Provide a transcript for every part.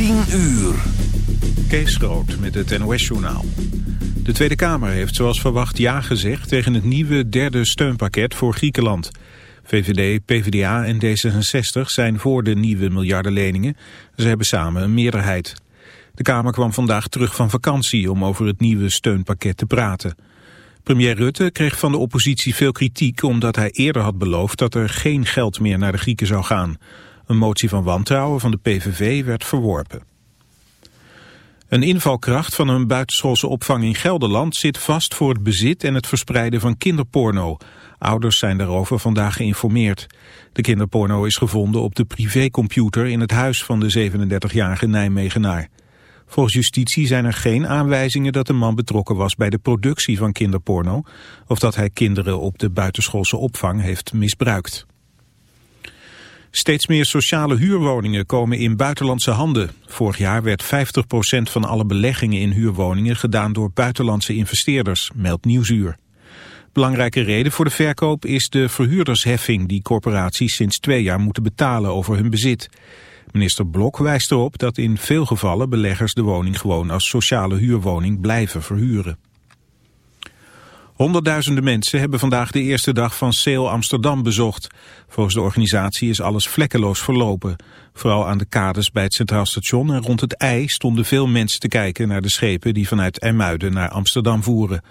10 uur. Kees Groot met het NOS-journaal. De Tweede Kamer heeft zoals verwacht ja gezegd tegen het nieuwe derde steunpakket voor Griekenland. VVD, PvdA en D66 zijn voor de nieuwe miljardenleningen. Ze hebben samen een meerderheid. De Kamer kwam vandaag terug van vakantie om over het nieuwe steunpakket te praten. Premier Rutte kreeg van de oppositie veel kritiek omdat hij eerder had beloofd dat er geen geld meer naar de Grieken zou gaan. Een motie van wantrouwen van de PVV werd verworpen. Een invalkracht van een buitenschoolse opvang in Gelderland zit vast voor het bezit en het verspreiden van kinderporno. Ouders zijn daarover vandaag geïnformeerd. De kinderporno is gevonden op de privécomputer in het huis van de 37-jarige Nijmegenaar. Volgens justitie zijn er geen aanwijzingen dat de man betrokken was bij de productie van kinderporno of dat hij kinderen op de buitenschoolse opvang heeft misbruikt. Steeds meer sociale huurwoningen komen in buitenlandse handen. Vorig jaar werd 50% van alle beleggingen in huurwoningen gedaan door buitenlandse investeerders, meldt Nieuwsuur. Belangrijke reden voor de verkoop is de verhuurdersheffing die corporaties sinds twee jaar moeten betalen over hun bezit. Minister Blok wijst erop dat in veel gevallen beleggers de woning gewoon als sociale huurwoning blijven verhuren. Honderdduizenden mensen hebben vandaag de eerste dag van Sail Amsterdam bezocht. Volgens de organisatie is alles vlekkeloos verlopen. Vooral aan de kades bij het Centraal Station en rond het IJ stonden veel mensen te kijken naar de schepen die vanuit Ermuiden naar Amsterdam voeren.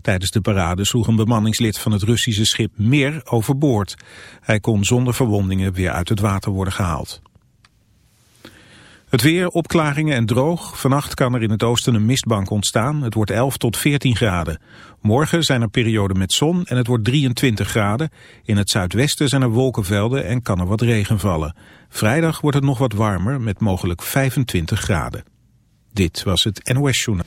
Tijdens de parade sloeg een bemanningslid van het Russische schip Meer overboord. Hij kon zonder verwondingen weer uit het water worden gehaald. Het weer, opklaringen en droog. Vannacht kan er in het oosten een mistbank ontstaan. Het wordt 11 tot 14 graden. Morgen zijn er perioden met zon en het wordt 23 graden. In het zuidwesten zijn er wolkenvelden en kan er wat regen vallen. Vrijdag wordt het nog wat warmer met mogelijk 25 graden. Dit was het NOS Journaal.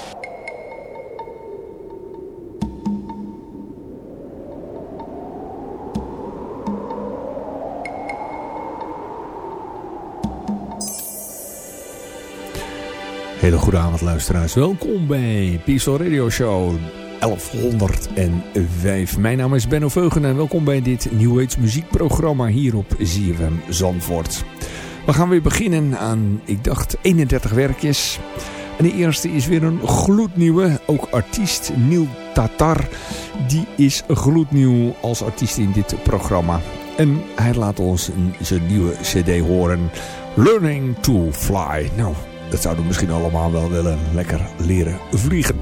Hele goede avond luisteraars. Welkom bij Peaceful Radio Show 1105. Mijn naam is Benno Veugen en welkom bij dit New Age muziekprogramma hier op ZFM Zandvoort. We gaan weer beginnen aan, ik dacht, 31 werkjes. En de eerste is weer een gloednieuwe, ook artiest Neil Tatar. Die is gloednieuw als artiest in dit programma. En hij laat ons zijn nieuwe cd horen. Learning to Fly. Nou, dat zouden we misschien allemaal wel willen. Lekker leren vliegen.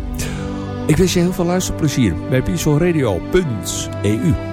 Ik wens je heel veel luisterplezier bij peacefulradio.eu.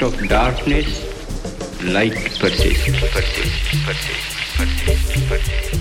midst of darkness, light persists, persists, persists, persists, persists,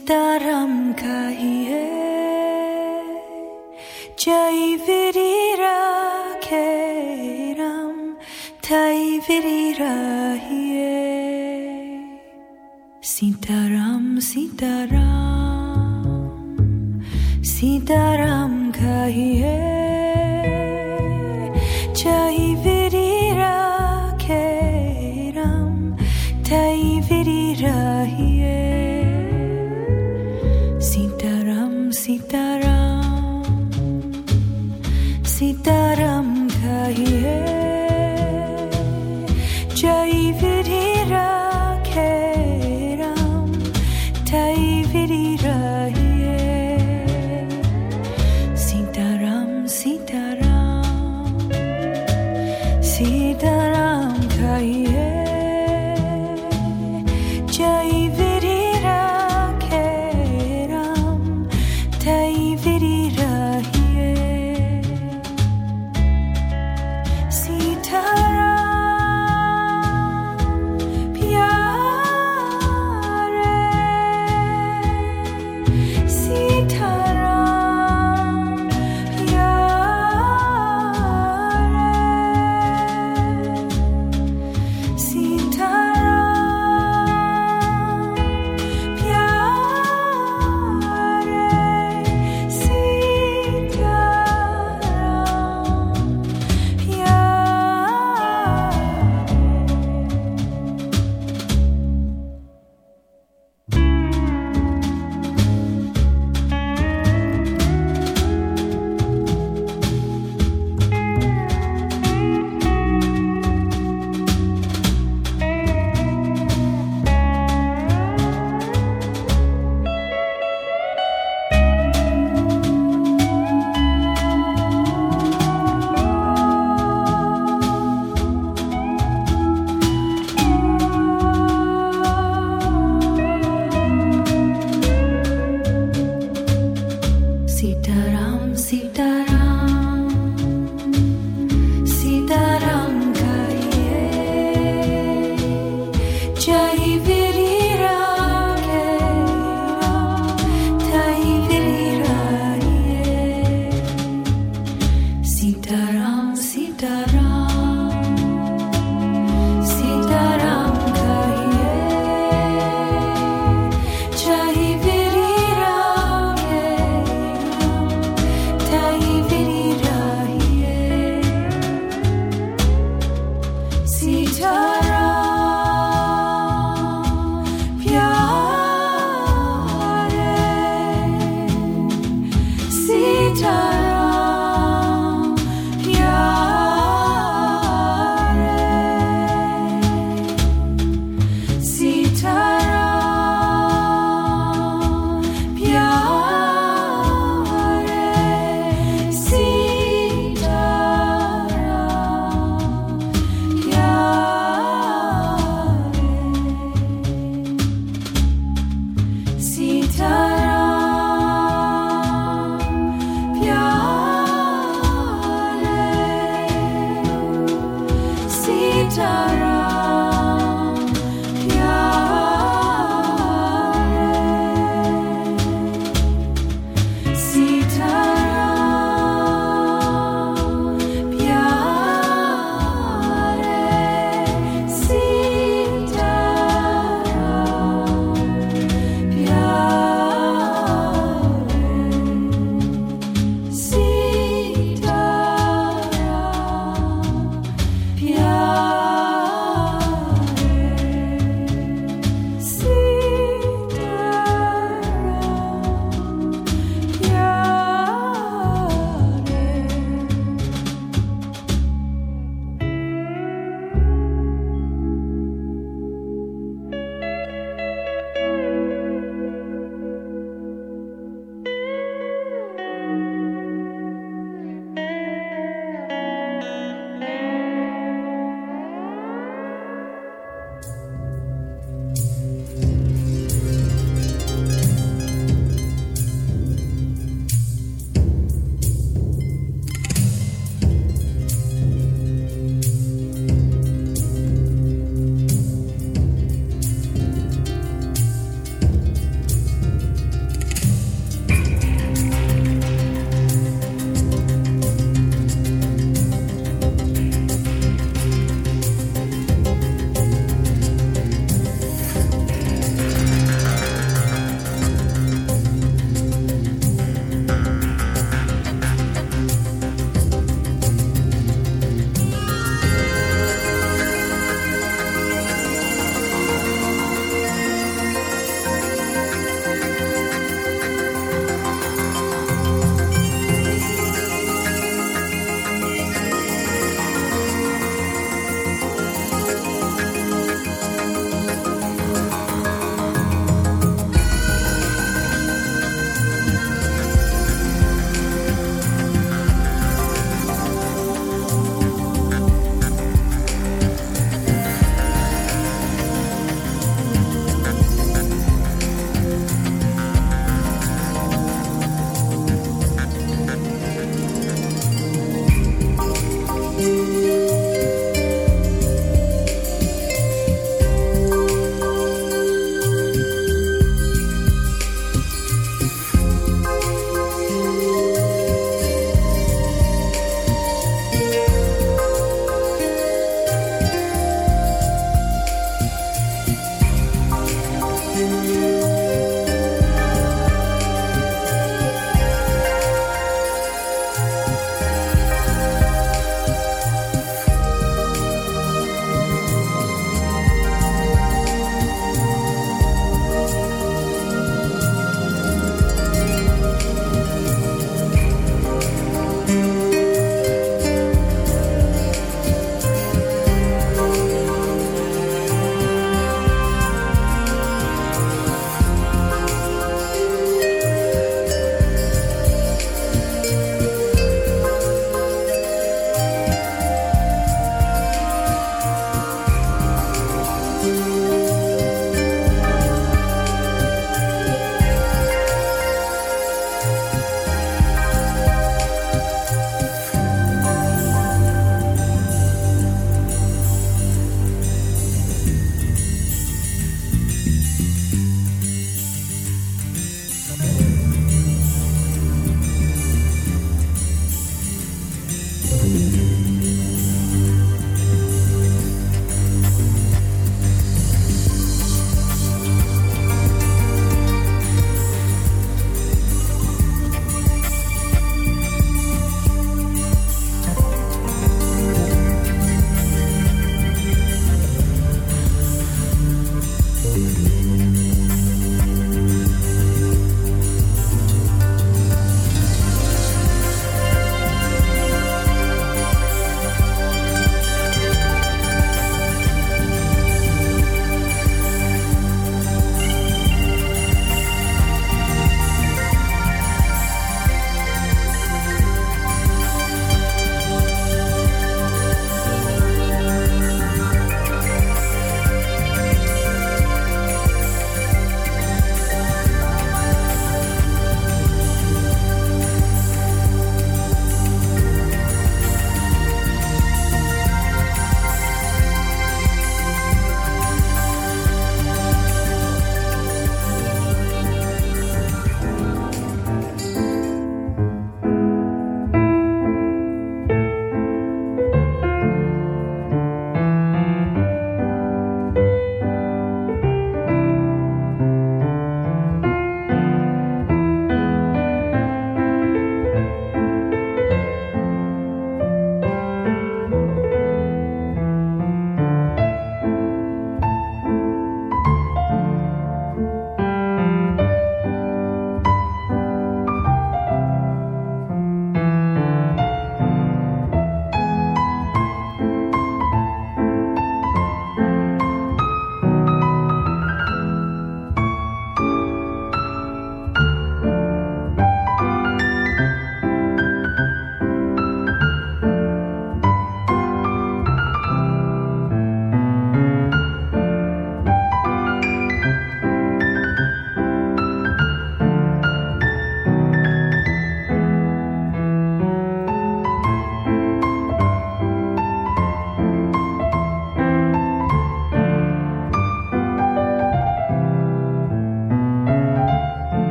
चिंता राम का ही। है जय विरी राखे राम, थई विरी राहिए सीताराम सीताराम सीताराम का ही है।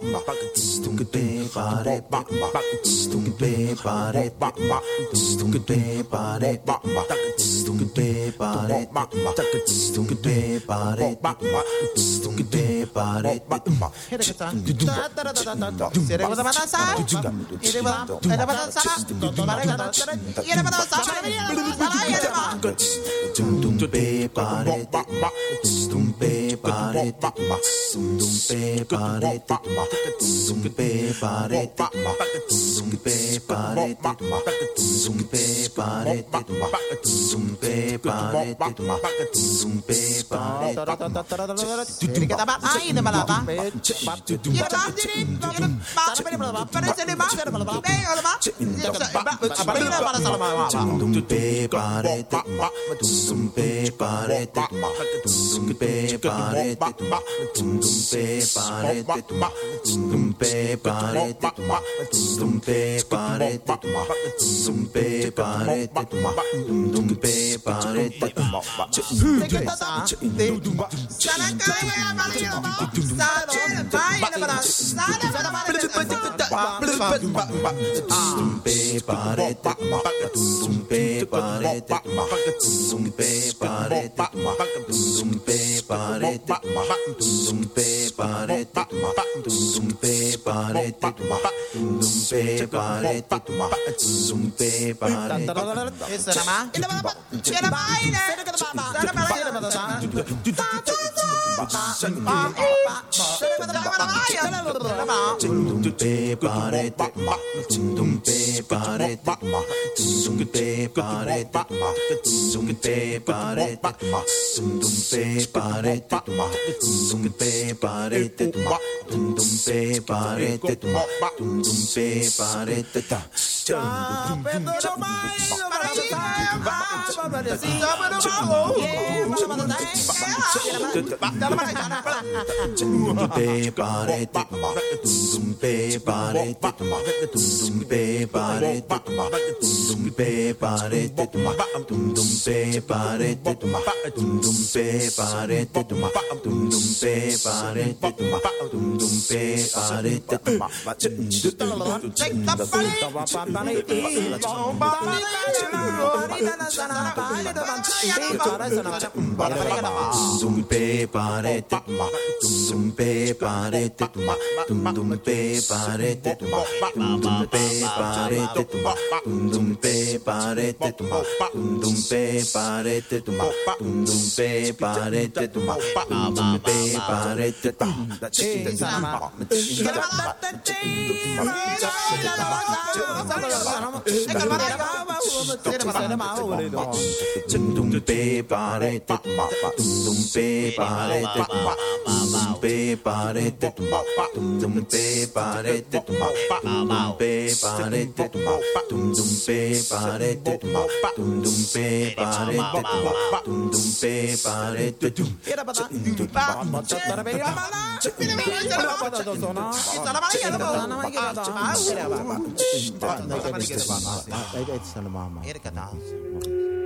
Stupid big body, stupid big body, stupid big body, stupid big Zoom, baby, Dum dum pare Zoom, Bye. Stop it, Dum-dum-bay, body, dum-dum-bay, body, dum-dum-bay, body, dum-dum-bay, body, dum-dum-bay, body, dum-dum-bay, body, dum-dum-bay, body, dum-dum-bay, body, dum-dum-bay, body, pare te tuma dum dum pe pare te tuma dum dum pe pare te tuma dum dum pe pare te tuma dum dum pe pare te tuma dum dum pe pare te tuma dum dum pe pare te tuma dum dum pe pare te tuma dum dum pe pare te tuma dum dum pe pare parete tumba, tum pe parete tumba, tum tum pe parete tumba, tum pe parete tumba, tum tum pe parete tumba, tum tum pe parete tumba, tum tum pe parete tum. Erkata.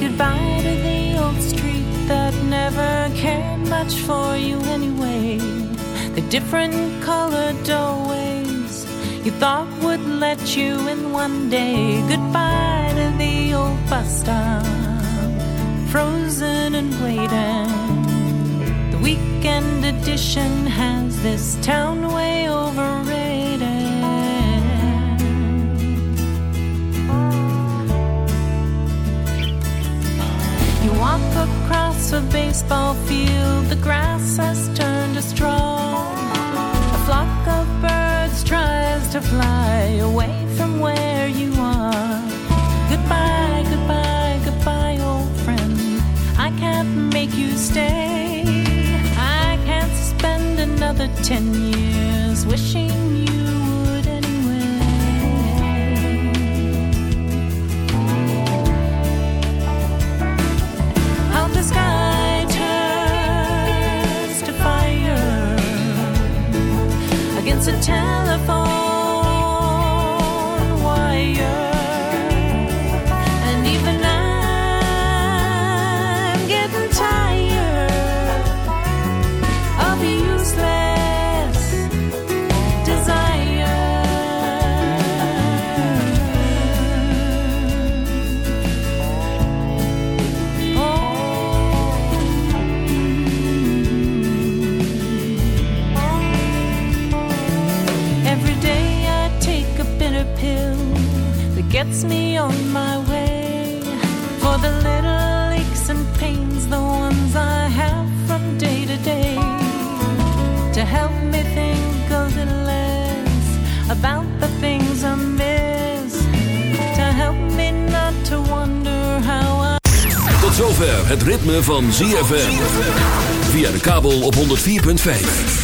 Goodbye to the old street that never cared much for you anyway. The different colored doorways you thought would let you in one day. Goodbye to the old bus stop, frozen and waiting. The weekend edition has this town way overrated. A baseball field, the grass has turned to straw. A flock of birds tries to fly away from where you are. Goodbye, goodbye, goodbye, old friend. I can't make you stay. I can't spend another ten years wishing you to tell her. Me on my way. For the little aches and pains, the ones I have from day to day. To help me think a little less about the things I miss. To help me not to wonder how I. Tot zover het ritme van ZFM. Via de kabel op 104.5.